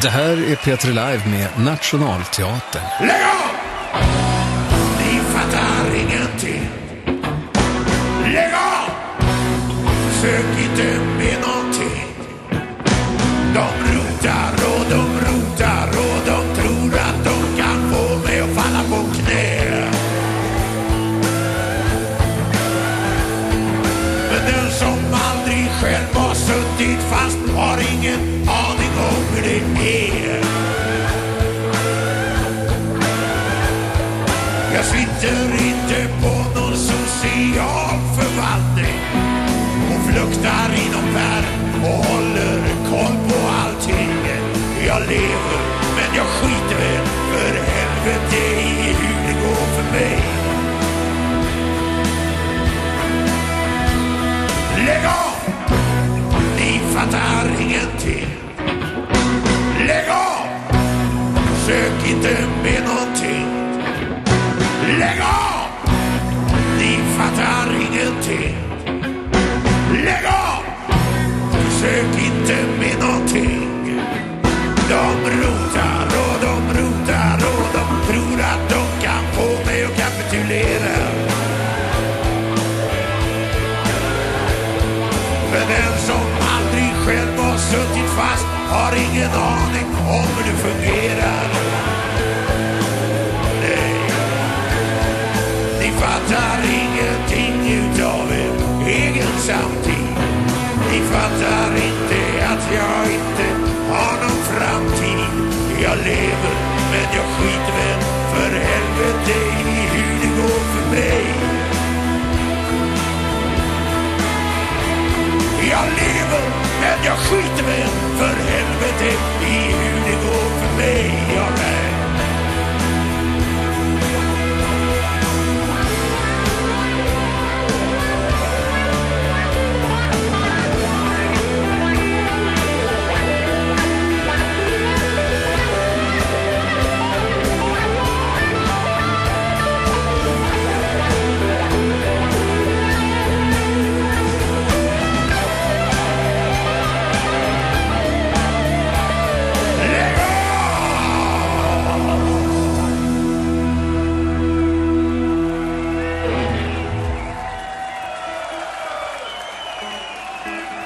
Det här är P3 Live med Nationalteatern. Lägg av! Ni fattar ingenting. Lägg av! Sök inte med någonting. De rotar och de rotar och de tror att de kan få mig att falla på knä. Men den som aldrig själv har suttit fast har ingen aning om det är. Jag sitter inte på någon social förvaltning och fluktar inom världen och håller Sök inte fast har ingen aning om hur det fungerar. Nej, ni fattar ingenting utav er egen samtid. Ni fattar inte att jag inte har någon framtid. Jag lever, men jag skiter väl för helvete i hur det går för mig. Jag lever, men jag skiter väl för helvete i huvudet